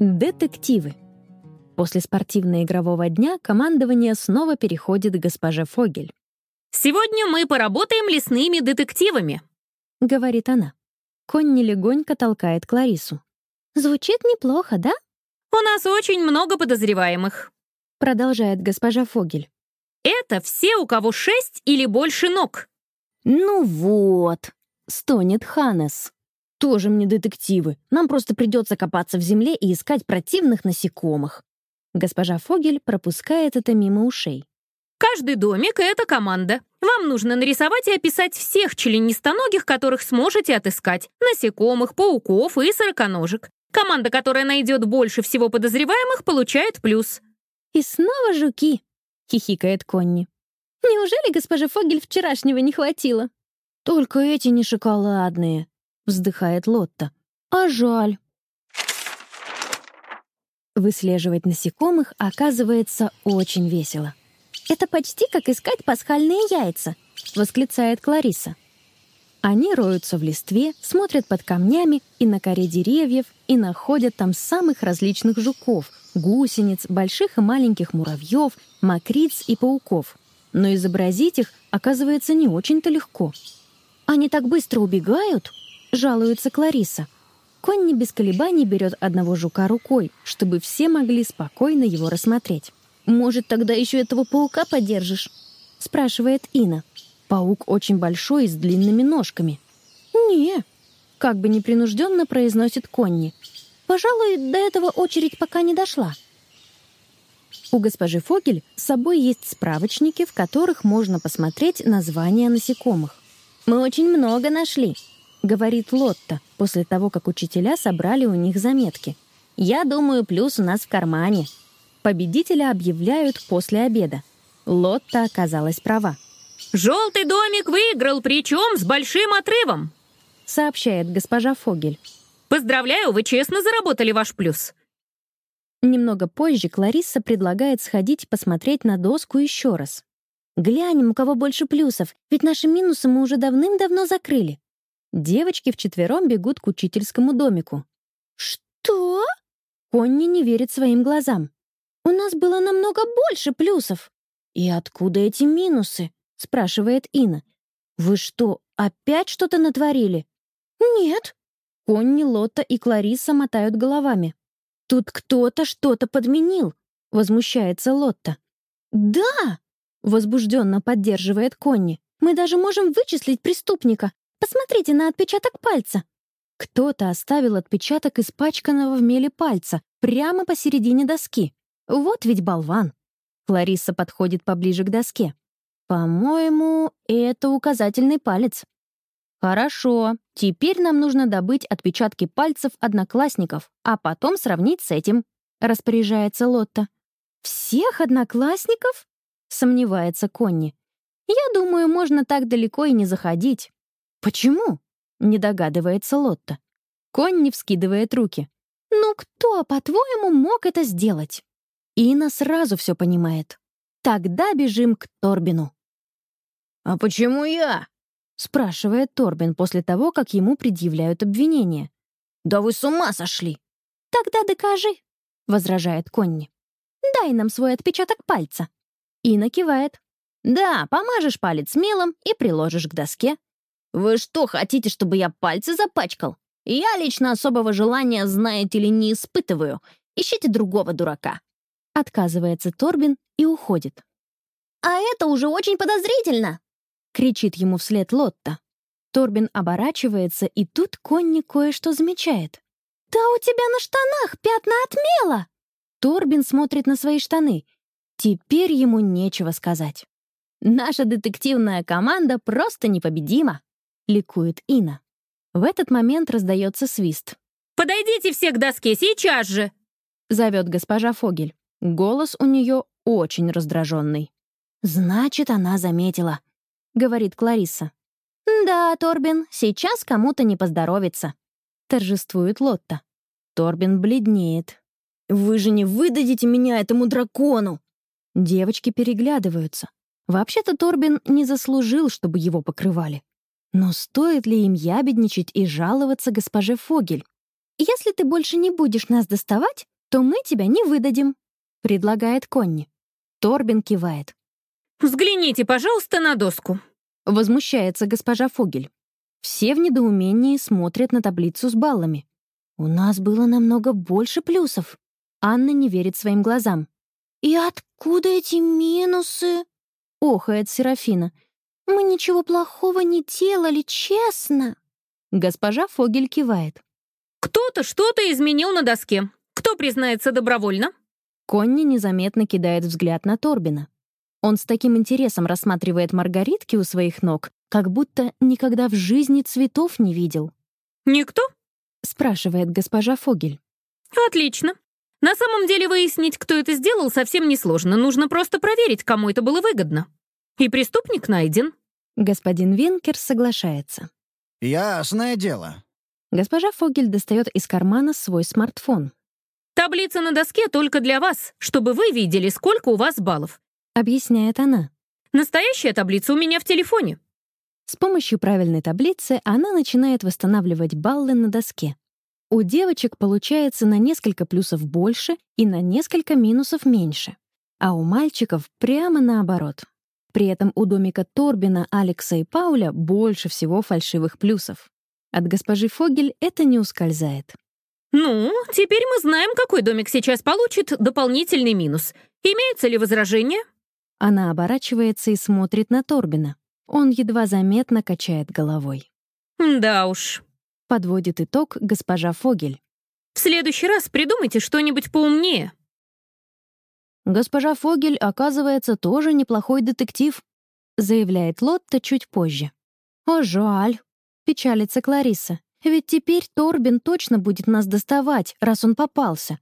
Детективы. После спортивно-игрового дня командование снова переходит к госпоже Фогель. «Сегодня мы поработаем лесными детективами», — говорит она. Конни легонько толкает Кларису. «Звучит неплохо, да?» «У нас очень много подозреваемых», — продолжает госпожа Фогель. «Это все, у кого шесть или больше ног». «Ну вот», — стонет Ханес. «Тоже мне детективы. Нам просто придется копаться в земле и искать противных насекомых». Госпожа Фогель пропускает это мимо ушей. «Каждый домик — это команда. Вам нужно нарисовать и описать всех членистоногих, которых сможете отыскать. Насекомых, пауков и сороконожек. Команда, которая найдет больше всего подозреваемых, получает плюс». «И снова жуки», — хихикает Конни. «Неужели госпоже Фогель вчерашнего не хватило?» «Только эти не шоколадные», — вздыхает Лотта. «А жаль». Выслеживать насекомых оказывается очень весело. «Это почти как искать пасхальные яйца», — восклицает Клариса. Они роются в листве, смотрят под камнями и на коре деревьев и находят там самых различных жуков, гусениц, больших и маленьких муравьев, мокриц и пауков. Но изобразить их оказывается не очень-то легко. «Они так быстро убегают?» — жалуется Клариса. Конни без колебаний берет одного жука рукой, чтобы все могли спокойно его рассмотреть. «Может, тогда еще этого паука подержишь?» — спрашивает Ина. Паук очень большой и с длинными ножками. «Не», — как бы непринужденно произносит Конни. «Пожалуй, до этого очередь пока не дошла». У госпожи Фогель с собой есть справочники, в которых можно посмотреть названия насекомых. «Мы очень много нашли», — говорит Лотта, после того, как учителя собрали у них заметки. «Я думаю, плюс у нас в кармане». Победителя объявляют после обеда. Лотта оказалась права. «Желтый домик выиграл, причем с большим отрывом», — сообщает госпожа Фогель. «Поздравляю, вы честно заработали ваш плюс». Немного позже Кларисса предлагает сходить посмотреть на доску еще раз. «Глянем, у кого больше плюсов, ведь наши минусы мы уже давным-давно закрыли». Девочки вчетвером бегут к учительскому домику. «Что?» Конни не верит своим глазам. «У нас было намного больше плюсов». «И откуда эти минусы?» — спрашивает Ина. «Вы что, опять что-то натворили?» «Нет». Конни, Лотта и Клариса мотают головами. «Тут кто-то что-то подменил», — возмущается Лотта. «Да!» — возбужденно поддерживает Конни. «Мы даже можем вычислить преступника. Посмотрите на отпечаток пальца». Кто-то оставил отпечаток испачканного в меле пальца прямо посередине доски. Вот ведь болван. Клариса подходит поближе к доске. По-моему, это указательный палец. Хорошо, теперь нам нужно добыть отпечатки пальцев одноклассников, а потом сравнить с этим, распоряжается Лотта. Всех одноклассников? Сомневается Конни. Я думаю, можно так далеко и не заходить. Почему? Не догадывается Лотта. Конни вскидывает руки. «Ну кто, по-твоему, мог это сделать?» Ина сразу все понимает. «Тогда бежим к Торбину». «А почему я?» — спрашивает Торбин после того, как ему предъявляют обвинение. «Да вы с ума сошли!» «Тогда докажи», — возражает Конни. «Дай нам свой отпечаток пальца». И накивает. «Да, помажешь палец мелом и приложишь к доске». «Вы что, хотите, чтобы я пальцы запачкал? Я лично особого желания, знаете ли, не испытываю. Ищите другого дурака». Отказывается Торбин и уходит. «А это уже очень подозрительно!» — кричит ему вслед Лотта. Торбин оборачивается, и тут Конни кое-что замечает. «Да у тебя на штанах пятна от мела!» Торбин смотрит на свои штаны. Теперь ему нечего сказать. «Наша детективная команда просто непобедима!» — ликует Ина. В этот момент раздается свист. «Подойдите все к доске сейчас же!» — зовет госпожа Фогель. Голос у нее очень раздраженный. «Значит, она заметила», — говорит Клариса. «Да, Торбин, сейчас кому-то не поздоровится», — торжествует Лотта. Торбин бледнеет. «Вы же не выдадите меня этому дракону!» Девочки переглядываются. Вообще-то Торбин не заслужил, чтобы его покрывали. Но стоит ли им ябедничать и жаловаться госпоже Фогель? «Если ты больше не будешь нас доставать, то мы тебя не выдадим», — предлагает Конни. Торбин кивает. «Взгляните, пожалуйста, на доску», — возмущается госпожа Фогель. Все в недоумении смотрят на таблицу с баллами. «У нас было намного больше плюсов». Анна не верит своим глазам. «И откуда эти минусы?» — охает Серафина. «Мы ничего плохого не делали, честно». Госпожа Фогель кивает. «Кто-то что-то изменил на доске. Кто признается добровольно?» Конни незаметно кидает взгляд на Торбина. Он с таким интересом рассматривает маргаритки у своих ног, как будто никогда в жизни цветов не видел. «Никто?» — спрашивает госпожа Фогель. «Отлично. На самом деле выяснить, кто это сделал, совсем несложно. Нужно просто проверить, кому это было выгодно. И преступник найден». Господин Венкер соглашается. «Ясное дело». Госпожа Фогель достает из кармана свой смартфон. «Таблица на доске только для вас, чтобы вы видели, сколько у вас баллов», — объясняет она. «Настоящая таблица у меня в телефоне». С помощью правильной таблицы она начинает восстанавливать баллы на доске. У девочек получается на несколько плюсов больше и на несколько минусов меньше. А у мальчиков прямо наоборот. При этом у домика Торбина, Алекса и Пауля больше всего фальшивых плюсов. От госпожи Фогель это не ускользает. «Ну, теперь мы знаем, какой домик сейчас получит дополнительный минус. Имеются ли возражения?» Она оборачивается и смотрит на Торбина. Он едва заметно качает головой. «Да уж», — подводит итог госпожа Фогель. «В следующий раз придумайте что-нибудь поумнее». «Госпожа Фогель, оказывается, тоже неплохой детектив», — заявляет Лотта чуть позже. «О, жаль», — печалится Клариса. Ведь теперь Торбин точно будет нас доставать, раз он попался.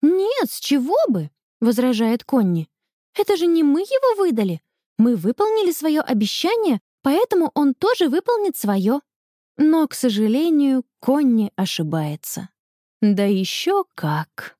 «Нет, с чего бы?» — возражает Конни. «Это же не мы его выдали. Мы выполнили свое обещание, поэтому он тоже выполнит свое». Но, к сожалению, Конни ошибается. Да еще как.